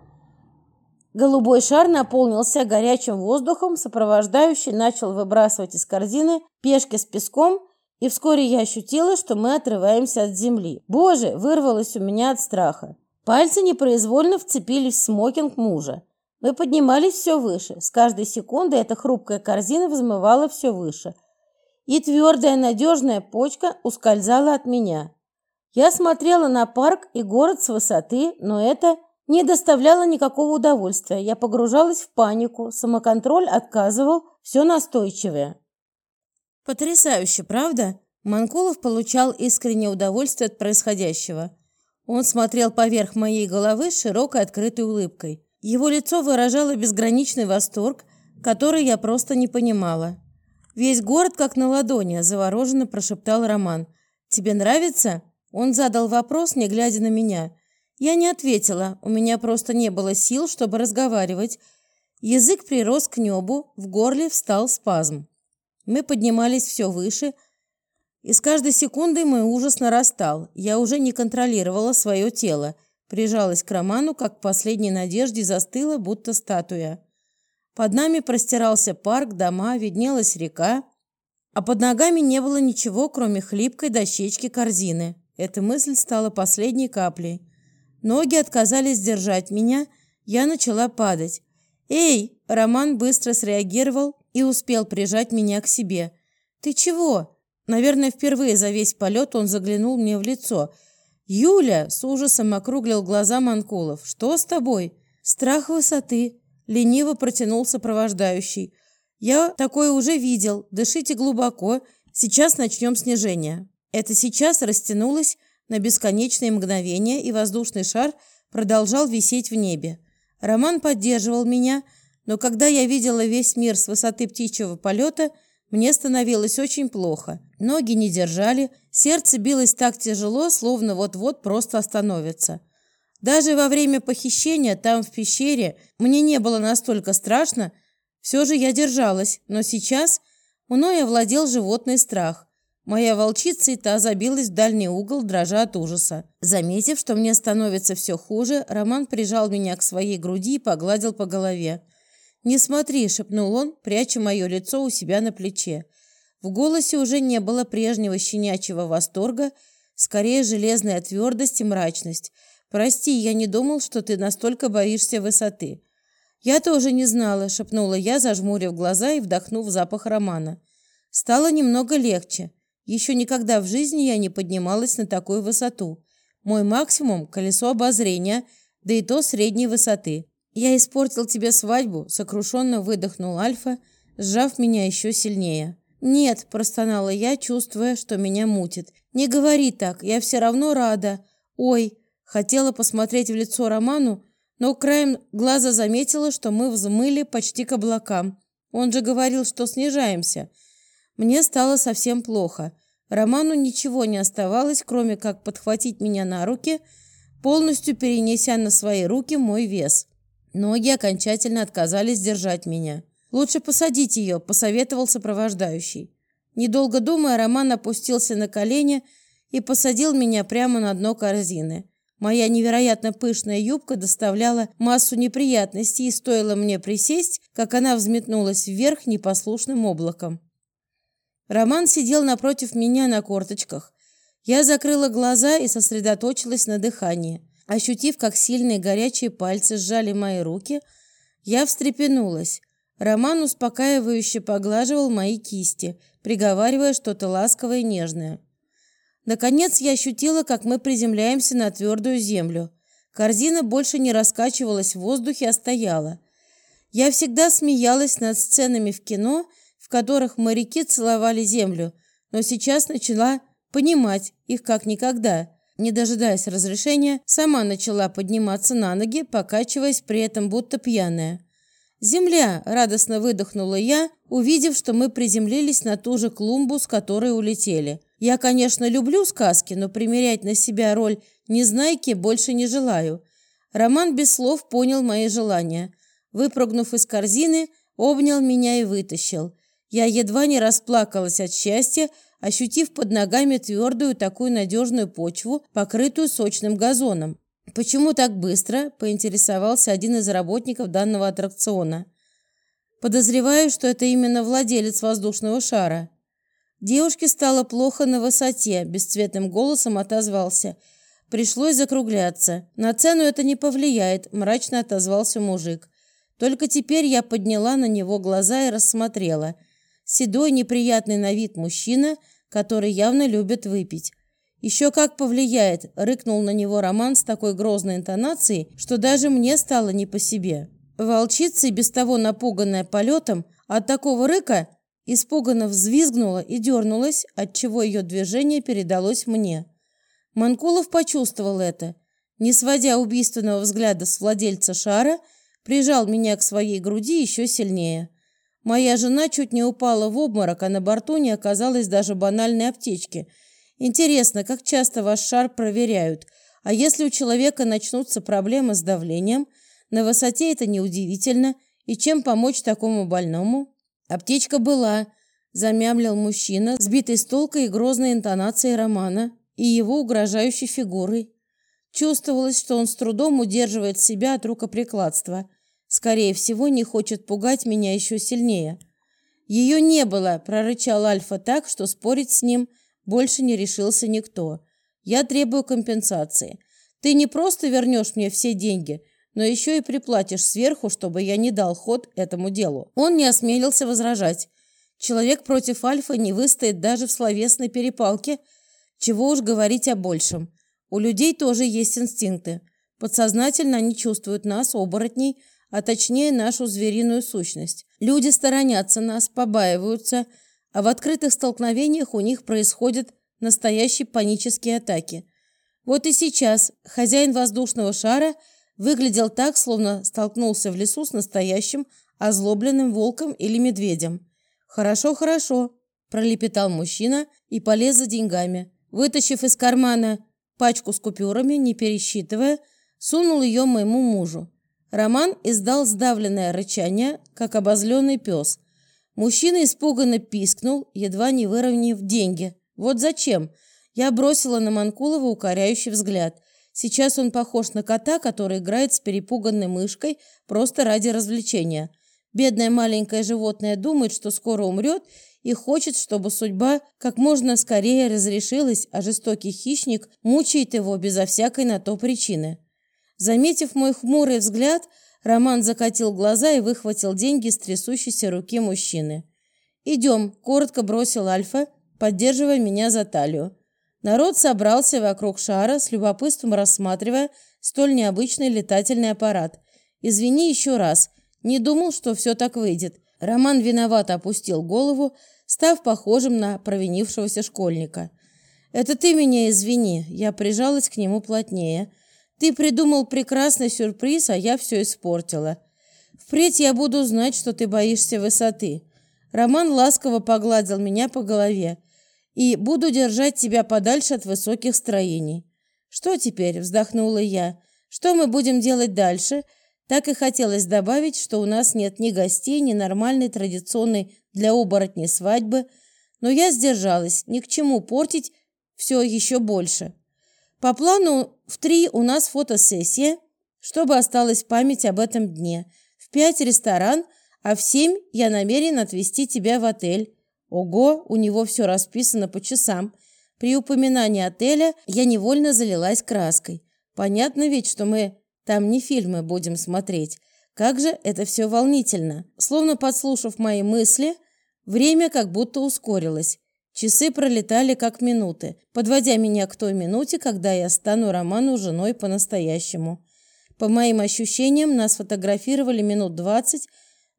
Голубой шар наполнился горячим воздухом, сопровождающий начал выбрасывать из корзины пешки с песком, и вскоре я ощутила, что мы отрываемся от земли. Боже, вырвалось у меня от страха. Пальцы непроизвольно вцепились в смокинг мужа. Мы поднимались все выше. С каждой секундой эта хрупкая корзина взмывала все выше. И твердая надежная почка ускользала от меня. Я смотрела на парк и город с высоты, но это не доставляло никакого удовольствия. Я погружалась в панику, самоконтроль отказывал, все настойчивее. Потрясающе, правда? Манкулов получал искреннее удовольствие от происходящего. Он смотрел поверх моей головы широкой открытой улыбкой. Его лицо выражало безграничный восторг, который я просто не понимала. «Весь город как на ладони», – завороженно прошептал Роман. «Тебе нравится?» Он задал вопрос, не глядя на меня. Я не ответила, у меня просто не было сил, чтобы разговаривать. Язык прирос к небу, в горле встал спазм. Мы поднимались все выше, и с каждой секундой мой ужас нарастал. Я уже не контролировала свое тело. Прижалась к Роману, как к последней надежде застыла, будто статуя. Под нами простирался парк, дома, виднелась река, а под ногами не было ничего, кроме хлипкой дощечки корзины. Эта мысль стала последней каплей. Ноги отказались держать меня, я начала падать. «Эй!» – Роман быстро среагировал и успел прижать меня к себе. «Ты чего?» Наверное, впервые за весь полет он заглянул мне в лицо. «Юля!» – с ужасом округлил глаза Манкулов. «Что с тобой?» «Страх высоты!» – лениво протянул сопровождающий. «Я такое уже видел. Дышите глубоко. Сейчас начнем снижение». Это сейчас растянулось на бесконечные мгновения, и воздушный шар продолжал висеть в небе. Роман поддерживал меня, но когда я видела весь мир с высоты птичьего полета, мне становилось очень плохо. Ноги не держали, сердце билось так тяжело, словно вот-вот просто остановится. Даже во время похищения там, в пещере, мне не было настолько страшно, все же я держалась, но сейчас мной овладел животный страх. Моя волчица и та забилась в дальний угол, дрожа от ужаса. Заметив, что мне становится все хуже, Роман прижал меня к своей груди и погладил по голове. «Не смотри», — шепнул он, пряча мое лицо у себя на плече. В голосе уже не было прежнего щенячьего восторга, скорее железная твердость и мрачность. «Прости, я не думал, что ты настолько боишься высоты». «Я тоже не знала», — шепнула я, зажмурив глаза и вдохнув запах романа. Стало немного легче. Еще никогда в жизни я не поднималась на такую высоту. Мой максимум – колесо обозрения, да и то средней высоты. «Я испортил тебе свадьбу», – сокрушенно выдохнул Альфа, сжав меня еще сильнее. «Нет», – простонала я, чувствуя, что меня мутит. «Не говори так, я все равно рада». «Ой», – хотела посмотреть в лицо Роману, но краем глаза заметила, что мы взмыли почти к облакам. Он же говорил, что снижаемся – мне стало совсем плохо. Роману ничего не оставалось, кроме как подхватить меня на руки, полностью перенеся на свои руки мой вес. Ноги окончательно отказались держать меня. «Лучше посадить ее», – посоветовал сопровождающий. Недолго думая, Роман опустился на колени и посадил меня прямо на дно корзины. Моя невероятно пышная юбка доставляла массу неприятностей, и стоило мне присесть, как она взметнулась вверх непослушным облаком. Роман сидел напротив меня на корточках. Я закрыла глаза и сосредоточилась на дыхании. Ощутив, как сильные горячие пальцы сжали мои руки, я встрепенулась. Роман успокаивающе поглаживал мои кисти, приговаривая что-то ласковое и нежное. Наконец я ощутила, как мы приземляемся на твердую землю. Корзина больше не раскачивалась в воздухе, а стояла. Я всегда смеялась над сценами в кино – которых моряки целовали землю, но сейчас начала понимать их как никогда. Не дожидаясь разрешения, сама начала подниматься на ноги, покачиваясь при этом будто пьяная. «Земля!» – радостно выдохнула я, увидев, что мы приземлились на ту же клумбу, с которой улетели. Я, конечно, люблю сказки, но примерять на себя роль незнайки больше не желаю. Роман без слов понял мои желания. Выпрыгнув из корзины, обнял меня и вытащил. Я едва не расплакалась от счастья, ощутив под ногами твердую такую надежную почву, покрытую сочным газоном. «Почему так быстро?» – поинтересовался один из работников данного аттракциона. «Подозреваю, что это именно владелец воздушного шара». Девушке стало плохо на высоте, бесцветным голосом отозвался. Пришлось закругляться. На цену это не повлияет, мрачно отозвался мужик. Только теперь я подняла на него глаза и рассмотрела – седой, неприятный на вид мужчина, который явно любит выпить. «Еще как повлияет!» – рыкнул на него Роман с такой грозной интонацией, что даже мне стало не по себе. Волчица, без того напуганная полетом, от такого рыка испуганно взвизгнула и дернулась, отчего ее движение передалось мне. Манкулов почувствовал это. Не сводя убийственного взгляда с владельца шара, прижал меня к своей груди еще сильнее. Моя жена чуть не упала в обморок, а на борту не оказалось даже банальной аптечки. Интересно, как часто ваш шар проверяют? А если у человека начнутся проблемы с давлением, на высоте это неудивительно. И чем помочь такому больному? Аптечка была, замямлил мужчина, сбитый с толка и грозной интонацией романа, и его угрожающей фигурой. Чувствовалось, что он с трудом удерживает себя от рукоприкладства. Скорее всего, не хочет пугать меня еще сильнее. «Ее не было!» – прорычал Альфа так, что спорить с ним больше не решился никто. «Я требую компенсации. Ты не просто вернешь мне все деньги, но еще и приплатишь сверху, чтобы я не дал ход этому делу». Он не осмелился возражать. Человек против Альфа не выстоит даже в словесной перепалке, чего уж говорить о большем. У людей тоже есть инстинкты. Подсознательно они чувствуют нас, оборотней, а точнее нашу звериную сущность. Люди сторонятся нас, побаиваются, а в открытых столкновениях у них происходят настоящие панические атаки. Вот и сейчас хозяин воздушного шара выглядел так, словно столкнулся в лесу с настоящим озлобленным волком или медведем. «Хорошо, хорошо», – пролепетал мужчина и полез за деньгами. Вытащив из кармана пачку с купюрами, не пересчитывая, сунул ее моему мужу. Роман издал сдавленное рычание, как обозленный пес. Мужчина испуганно пискнул, едва не выровняв деньги. «Вот зачем?» Я бросила на Манкулова укоряющий взгляд. Сейчас он похож на кота, который играет с перепуганной мышкой просто ради развлечения. Бедное маленькое животное думает, что скоро умрет, и хочет, чтобы судьба как можно скорее разрешилась, а жестокий хищник мучает его безо всякой на то причины. Заметив мой хмурый взгляд, Роман закатил глаза и выхватил деньги с трясущейся руки мужчины. «Идем», – коротко бросил Альфа, поддерживая меня за талию. Народ собрался вокруг шара, с любопытством рассматривая столь необычный летательный аппарат. «Извини еще раз. Не думал, что все так выйдет». Роман виновато опустил голову, став похожим на провинившегося школьника. «Это ты меня извини», — я прижалась к нему плотнее. «Ты придумал прекрасный сюрприз, а я все испортила. Впредь я буду знать, что ты боишься высоты». Роман ласково погладил меня по голове. «И буду держать тебя подальше от высоких строений». «Что теперь?» — вздохнула я. «Что мы будем делать дальше?» Так и хотелось добавить, что у нас нет ни гостей, ни нормальной традиционной для оборотней свадьбы, но я сдержалась, ни к чему портить все еще больше. По плану в три у нас фотосессия, чтобы осталась память об этом дне. В пять ресторан, а в семь я намерен отвезти тебя в отель. Ого, у него все расписано по часам. При упоминании отеля я невольно залилась краской. Понятно ведь, что мы там не фильмы будем смотреть. Как же это все волнительно. Словно подслушав мои мысли, время как будто ускорилось. Часы пролетали как минуты, подводя меня к той минуте, когда я стану Роману женой по-настоящему. По моим ощущениям, нас фотографировали минут двадцать,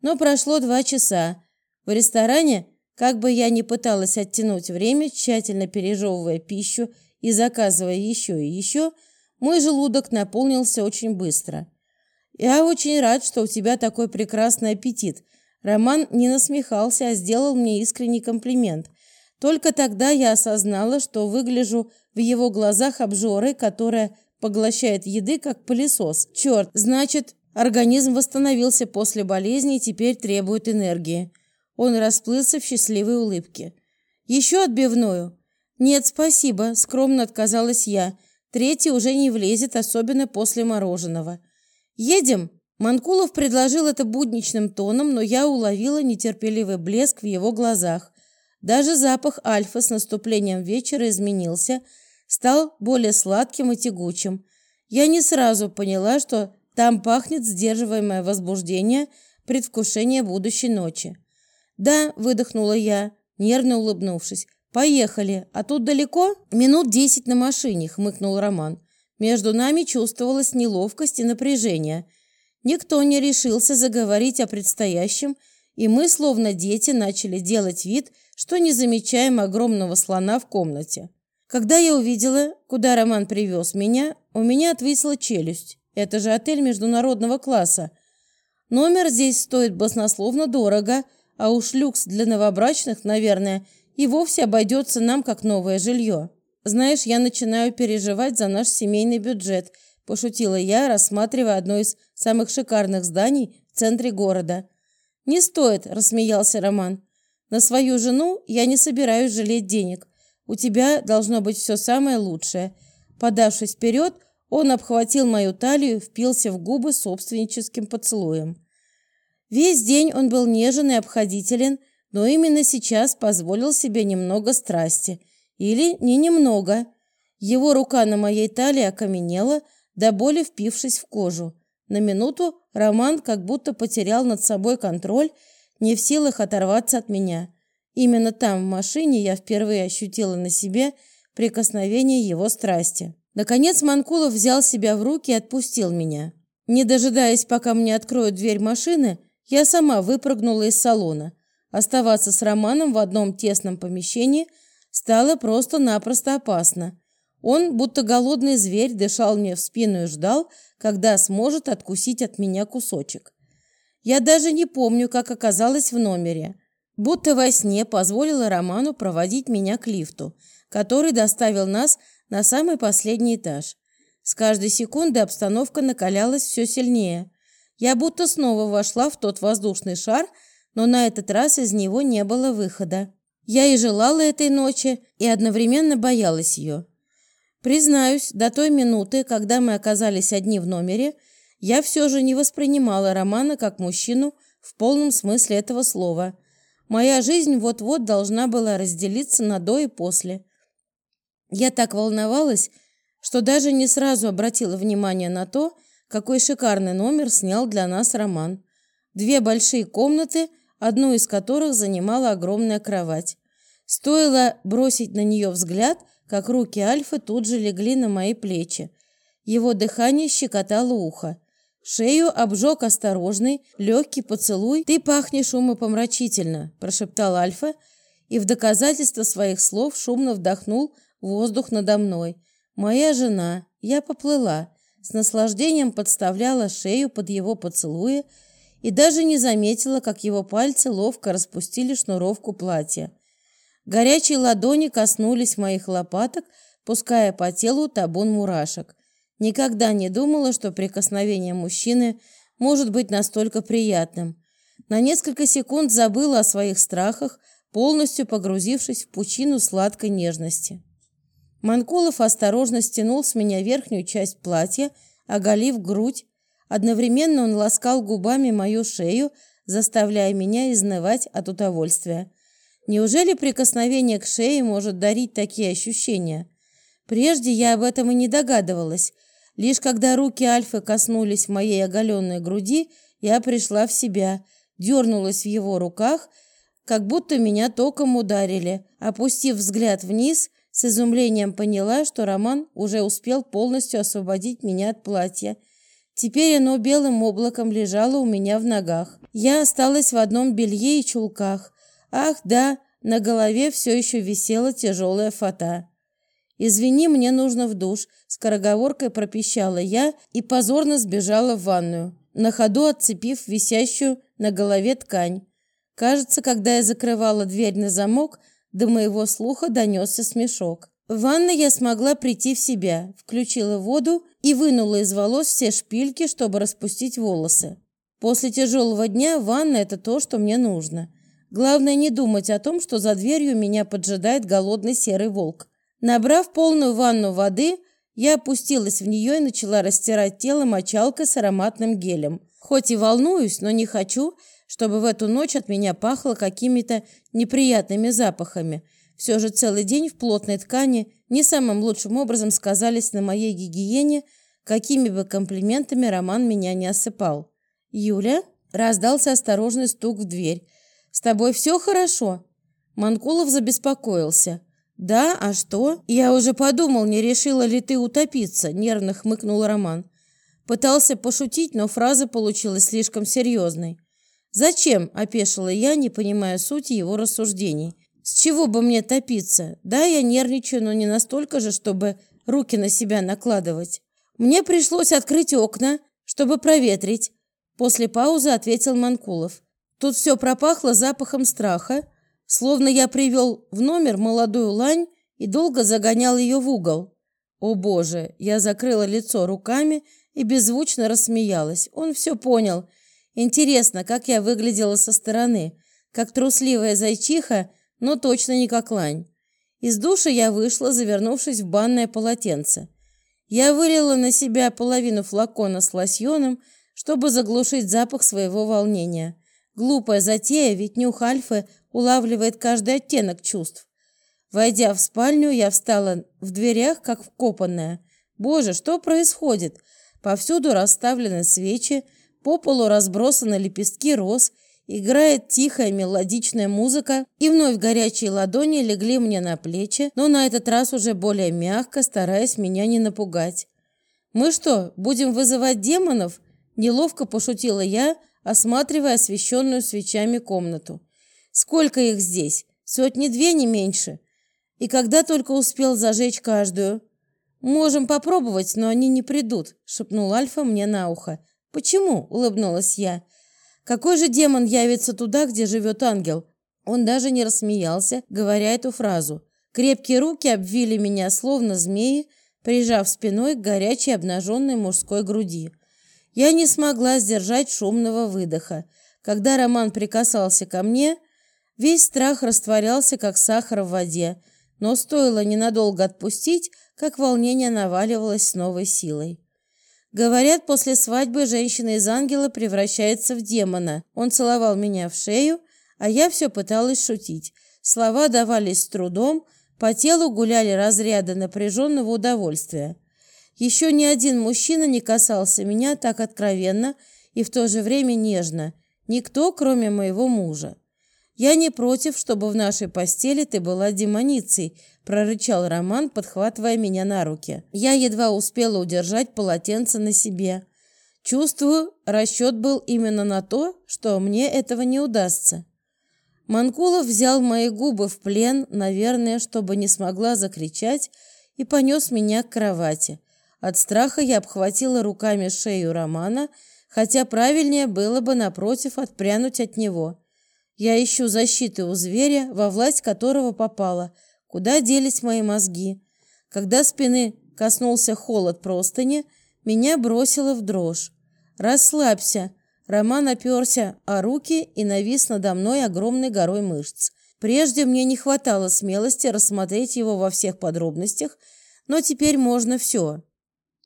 но прошло два часа. В ресторане, как бы я ни пыталась оттянуть время, тщательно пережевывая пищу и заказывая еще и еще, мой желудок наполнился очень быстро. «Я очень рад, что у тебя такой прекрасный аппетит». Роман не насмехался, а сделал мне искренний комплимент. Только тогда я осознала, что выгляжу в его глазах обжорой, которая поглощает еды, как пылесос. Черт, значит, организм восстановился после болезни и теперь требует энергии. Он расплылся в счастливой улыбке. «Еще отбивную?» «Нет, спасибо», — скромно отказалась я. «Третий уже не влезет, особенно после мороженого». «Едем?» Манкулов предложил это будничным тоном, но я уловила нетерпеливый блеск в его глазах. Даже запах альфа с наступлением вечера изменился, стал более сладким и тягучим. Я не сразу поняла, что там пахнет сдерживаемое возбуждение, предвкушение будущей ночи. «Да», — выдохнула я, нервно улыбнувшись. «Поехали. А тут далеко?» «Минут десять на машине», — хмыкнул Роман. Между нами чувствовалась неловкость и напряжение. Никто не решился заговорить о предстоящем, и мы, словно дети, начали делать вид, что не замечаем огромного слона в комнате. Когда я увидела, куда Роман привез меня, у меня отвисла челюсть. Это же отель международного класса. Номер здесь стоит баснословно дорого, а уж люкс для новобрачных, наверное, и вовсе обойдется нам как новое жилье. Знаешь, я начинаю переживать за наш семейный бюджет, пошутила я, рассматривая одно из самых шикарных зданий в центре города. Не стоит, рассмеялся Роман. На свою жену я не собираюсь жалеть денег. У тебя должно быть все самое лучшее. Подавшись вперед, он обхватил мою талию, впился в губы собственническим поцелуем. Весь день он был нежен и обходителен, но именно сейчас позволил себе немного страсти. Или не немного. Его рука на моей талии окаменела, до боли впившись в кожу. На минуту Роман как будто потерял над собой контроль, не в силах оторваться от меня. Именно там, в машине, я впервые ощутила на себе прикосновение его страсти. Наконец Манкулов взял себя в руки и отпустил меня. Не дожидаясь, пока мне откроют дверь машины, я сама выпрыгнула из салона. Оставаться с Романом в одном тесном помещении стало просто-напросто опасно. Он, будто голодный зверь, дышал мне в спину и ждал, когда сможет откусить от меня кусочек. Я даже не помню, как оказалась в номере. Будто во сне позволила Роману проводить меня к лифту, который доставил нас на самый последний этаж. С каждой секунды обстановка накалялась все сильнее. Я будто снова вошла в тот воздушный шар, но на этот раз из него не было выхода. Я и желала этой ночи, и одновременно боялась ее. Признаюсь, до той минуты, когда мы оказались одни в номере, я все же не воспринимала Романа как мужчину в полном смысле этого слова. Моя жизнь вот-вот должна была разделиться на до и после. Я так волновалась, что даже не сразу обратила внимание на то, какой шикарный номер снял для нас Роман. Две большие комнаты, одну из которых занимала огромная кровать. Стоило бросить на нее взгляд, как руки Альфы тут же легли на мои плечи. Его дыхание щекотало ухо. Шею обжег осторожный, легкий поцелуй. «Ты пахнешь умопомрачительно», – прошептал Альфа, и в доказательство своих слов шумно вдохнул воздух надо мной. «Моя жена. Я поплыла с наслаждением подставляла шею под его поцелуи и даже не заметила, как его пальцы ловко распустили шнуровку платья. Горячие ладони коснулись моих лопаток, пуская по телу табун мурашек. Никогда не думала, что прикосновение мужчины может быть настолько приятным. На несколько секунд забыла о своих страхах, полностью погрузившись в пучину сладкой нежности. Манкулов осторожно стянул с меня верхнюю часть платья, оголив грудь. Одновременно он ласкал губами мою шею, заставляя меня изнывать от удовольствия. Неужели прикосновение к шее может дарить такие ощущения? Прежде я об этом и не догадывалась. Лишь когда руки Альфы коснулись моей оголенной груди, я пришла в себя, дернулась в его руках, как будто меня током ударили. Опустив взгляд вниз – с изумлением поняла, что Роман уже успел полностью освободить меня от платья. Теперь оно белым облаком лежало у меня в ногах. Я осталась в одном белье и чулках. Ах, да, на голове все еще висела тяжелая фата. «Извини, мне нужно в душ», — скороговоркой пропищала я и позорно сбежала в ванную, на ходу отцепив висящую на голове ткань. Кажется, когда я закрывала дверь на замок, до моего слуха донесся смешок. В ванной я смогла прийти в себя, включила воду и вынула из волос все шпильки, чтобы распустить волосы. После тяжелого дня ванна – это то, что мне нужно. Главное не думать о том, что за дверью меня поджидает голодный серый волк. Набрав полную ванну воды, я опустилась в нее и начала растирать тело мочалкой с ароматным гелем. Хоть и волнуюсь, но не хочу – чтобы в эту ночь от меня пахло какими-то неприятными запахами. Все же целый день в плотной ткани не самым лучшим образом сказались на моей гигиене, какими бы комплиментами Роман меня не осыпал. «Юля?» – раздался осторожный стук в дверь. «С тобой все хорошо?» Манкулов забеспокоился. «Да, а что?» «Я уже подумал, не решила ли ты утопиться», – нервно хмыкнул Роман. Пытался пошутить, но фраза получилась слишком серьезной. «Зачем?» – опешила я, не понимая сути его рассуждений. «С чего бы мне топиться? Да, я нервничаю, но не настолько же, чтобы руки на себя накладывать. Мне пришлось открыть окна, чтобы проветрить». После паузы ответил Манкулов. Тут все пропахло запахом страха, словно я привел в номер молодую лань и долго загонял ее в угол. О боже, я закрыла лицо руками и беззвучно рассмеялась. Он все понял. Интересно, как я выглядела со стороны. Как трусливая зайчиха, но точно не как лань. Из душа я вышла, завернувшись в банное полотенце. Я вылила на себя половину флакона с лосьоном, чтобы заглушить запах своего волнения. Глупая затея, ведь нюх Альфы улавливает каждый оттенок чувств. Войдя в спальню, я встала в дверях, как вкопанная. Боже, что происходит? Повсюду расставлены свечи, по полу разбросаны лепестки роз, играет тихая мелодичная музыка, и вновь горячие ладони легли мне на плечи, но на этот раз уже более мягко, стараясь меня не напугать. «Мы что, будем вызывать демонов?» – неловко пошутила я, осматривая освещенную свечами комнату. «Сколько их здесь? Сотни-две, не меньше. И когда только успел зажечь каждую?» «Можем попробовать, но они не придут», — шепнул Альфа мне на ухо. «Почему?» — улыбнулась я. «Какой же демон явится туда, где живет ангел?» Он даже не рассмеялся, говоря эту фразу. Крепкие руки обвили меня, словно змеи, прижав спиной к горячей обнаженной мужской груди. Я не смогла сдержать шумного выдоха. Когда Роман прикасался ко мне, весь страх растворялся, как сахар в воде, но стоило ненадолго отпустить, как волнение наваливалось с новой силой. Говорят, после свадьбы женщина из ангела превращается в демона. Он целовал меня в шею, а я все пыталась шутить. Слова давались с трудом, по телу гуляли разряды напряженного удовольствия. Еще ни один мужчина не касался меня так откровенно и в то же время нежно. Никто, кроме моего мужа. «Я не против, чтобы в нашей постели ты была демоницей», – прорычал Роман, подхватывая меня на руки. Я едва успела удержать полотенце на себе. Чувствую, расчет был именно на то, что мне этого не удастся. Манкулов взял мои губы в плен, наверное, чтобы не смогла закричать, и понес меня к кровати. От страха я обхватила руками шею Романа, хотя правильнее было бы, напротив, отпрянуть от него. Я ищу защиты у зверя, во власть которого попала. Куда делись мои мозги? Когда спины коснулся холод простыни, меня бросило в дрожь. «Расслабься!» Роман оперся о руки и навис надо мной огромной горой мышц. Прежде мне не хватало смелости рассмотреть его во всех подробностях, но теперь можно все.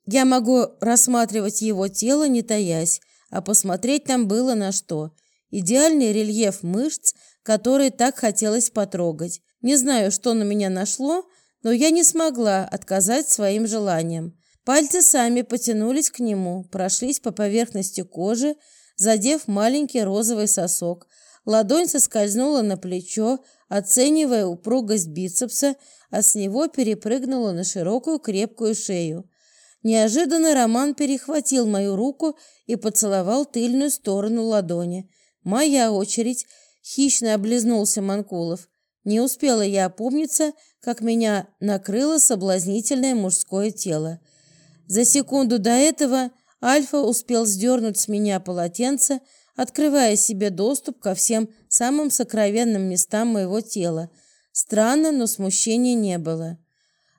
Я могу рассматривать его тело, не таясь, а посмотреть там было на что – Идеальный рельеф мышц, которые так хотелось потрогать. Не знаю, что на меня нашло, но я не смогла отказать своим желаниям. Пальцы сами потянулись к нему, прошлись по поверхности кожи, задев маленький розовый сосок. Ладонь соскользнула на плечо, оценивая упругость бицепса, а с него перепрыгнула на широкую крепкую шею. Неожиданно Роман перехватил мою руку и поцеловал тыльную сторону ладони. «Моя очередь!» — хищно облизнулся Манкулов. Не успела я опомниться, как меня накрыло соблазнительное мужское тело. За секунду до этого Альфа успел сдернуть с меня полотенце, открывая себе доступ ко всем самым сокровенным местам моего тела. Странно, но смущения не было.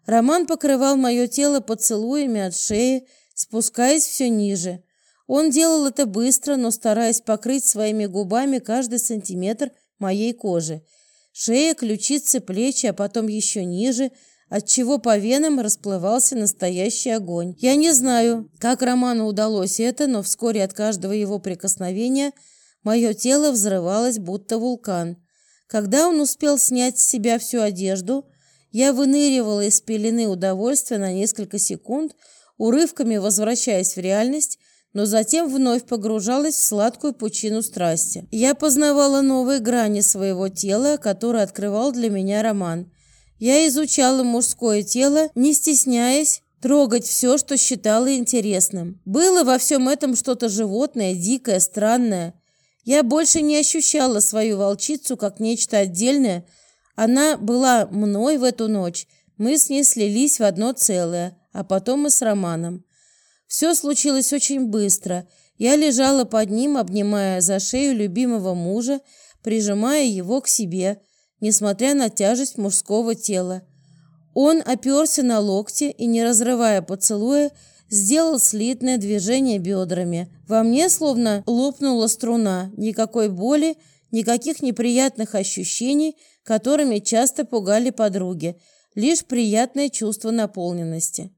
Роман покрывал мое тело поцелуями от шеи, спускаясь все ниже. Он делал это быстро, но стараясь покрыть своими губами каждый сантиметр моей кожи. Шея, ключицы, плечи, а потом еще ниже, отчего по венам расплывался настоящий огонь. Я не знаю, как Роману удалось это, но вскоре от каждого его прикосновения мое тело взрывалось, будто вулкан. Когда он успел снять с себя всю одежду, я выныривала из пелены удовольствия на несколько секунд, урывками возвращаясь в реальность, но затем вновь погружалась в сладкую пучину страсти. Я познавала новые грани своего тела, которые открывал для меня роман. Я изучала мужское тело, не стесняясь трогать все, что считала интересным. Было во всем этом что-то животное, дикое, странное. Я больше не ощущала свою волчицу как нечто отдельное. Она была мной в эту ночь. Мы с ней слились в одно целое, а потом и с Романом. Все случилось очень быстро. Я лежала под ним, обнимая за шею любимого мужа, прижимая его к себе, несмотря на тяжесть мужского тела. Он оперся на локти и, не разрывая поцелуя, сделал слитное движение бедрами. Во мне словно лопнула струна. Никакой боли, никаких неприятных ощущений, которыми часто пугали подруги. Лишь приятное чувство наполненности.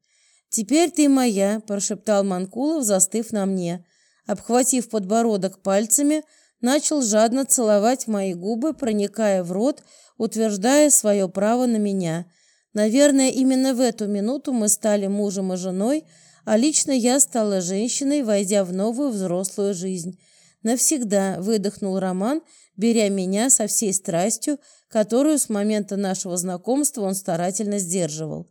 «Теперь ты моя», – прошептал Манкулов, застыв на мне. Обхватив подбородок пальцами, начал жадно целовать мои губы, проникая в рот, утверждая свое право на меня. Наверное, именно в эту минуту мы стали мужем и женой, а лично я стала женщиной, войдя в новую взрослую жизнь. Навсегда выдохнул Роман, беря меня со всей страстью, которую с момента нашего знакомства он старательно сдерживал.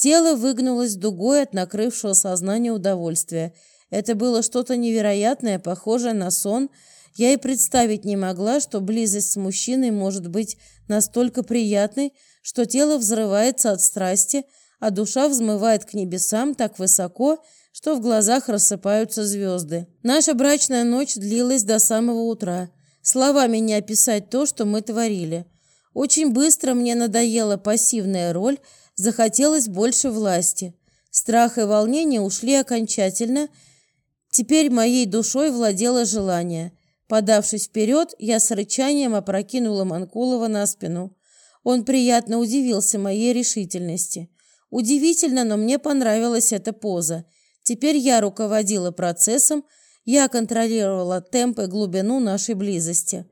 Тело выгнулось дугой от накрывшего сознания удовольствия. Это было что-то невероятное, похожее на сон. Я и представить не могла, что близость с мужчиной может быть настолько приятной, что тело взрывается от страсти, а душа взмывает к небесам так высоко, что в глазах рассыпаются звезды. Наша брачная ночь длилась до самого утра. Словами не описать то, что мы творили. Очень быстро мне надоела пассивная роль – Захотелось больше власти. Страх и волнение ушли окончательно. Теперь моей душой владело желание. Подавшись вперед, я с рычанием опрокинула Манкулова на спину. Он приятно удивился моей решительности. Удивительно, но мне понравилась эта поза. Теперь я руководила процессом, я контролировала темп и глубину нашей близости.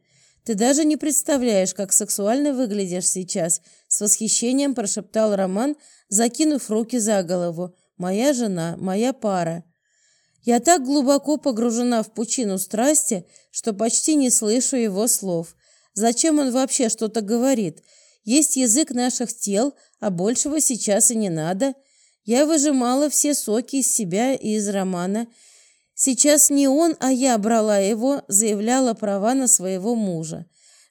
Ты даже не представляешь, как сексуально выглядишь сейчас, с восхищением прошептал Роман, закинув руки за голову. Моя жена, моя пара. Я так глубоко погружена в пучину страсти, что почти не слышу его слов. Зачем он вообще что-то говорит? Есть язык наших тел, а большего сейчас и не надо. Я выжимала все соки из себя и из Романа, Сейчас не он, а я брала его, заявляла права на своего мужа.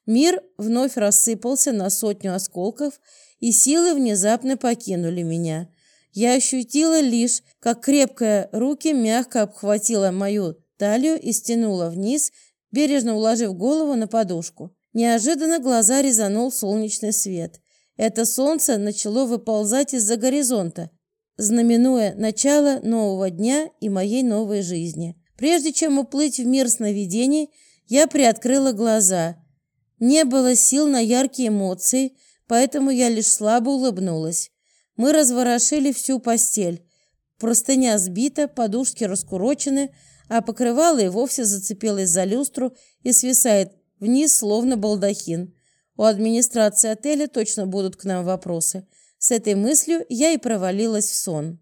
Мир вновь рассыпался на сотню осколков, и силы внезапно покинули меня. Я ощутила лишь, как крепкая руки мягко обхватила мою талию и стянула вниз, бережно уложив голову на подушку. Неожиданно глаза резанул солнечный свет. Это солнце начало выползать из-за горизонта, знаменуя начало нового дня и моей новой жизни. Прежде чем уплыть в мир сновидений, я приоткрыла глаза. Не было сил на яркие эмоции, поэтому я лишь слабо улыбнулась. Мы разворошили всю постель. Простыня сбита, подушки раскурочены, а покрывало и вовсе зацепилось за люстру и свисает вниз, словно балдахин. У администрации отеля точно будут к нам вопросы. С этой мыслью я и провалилась в сон.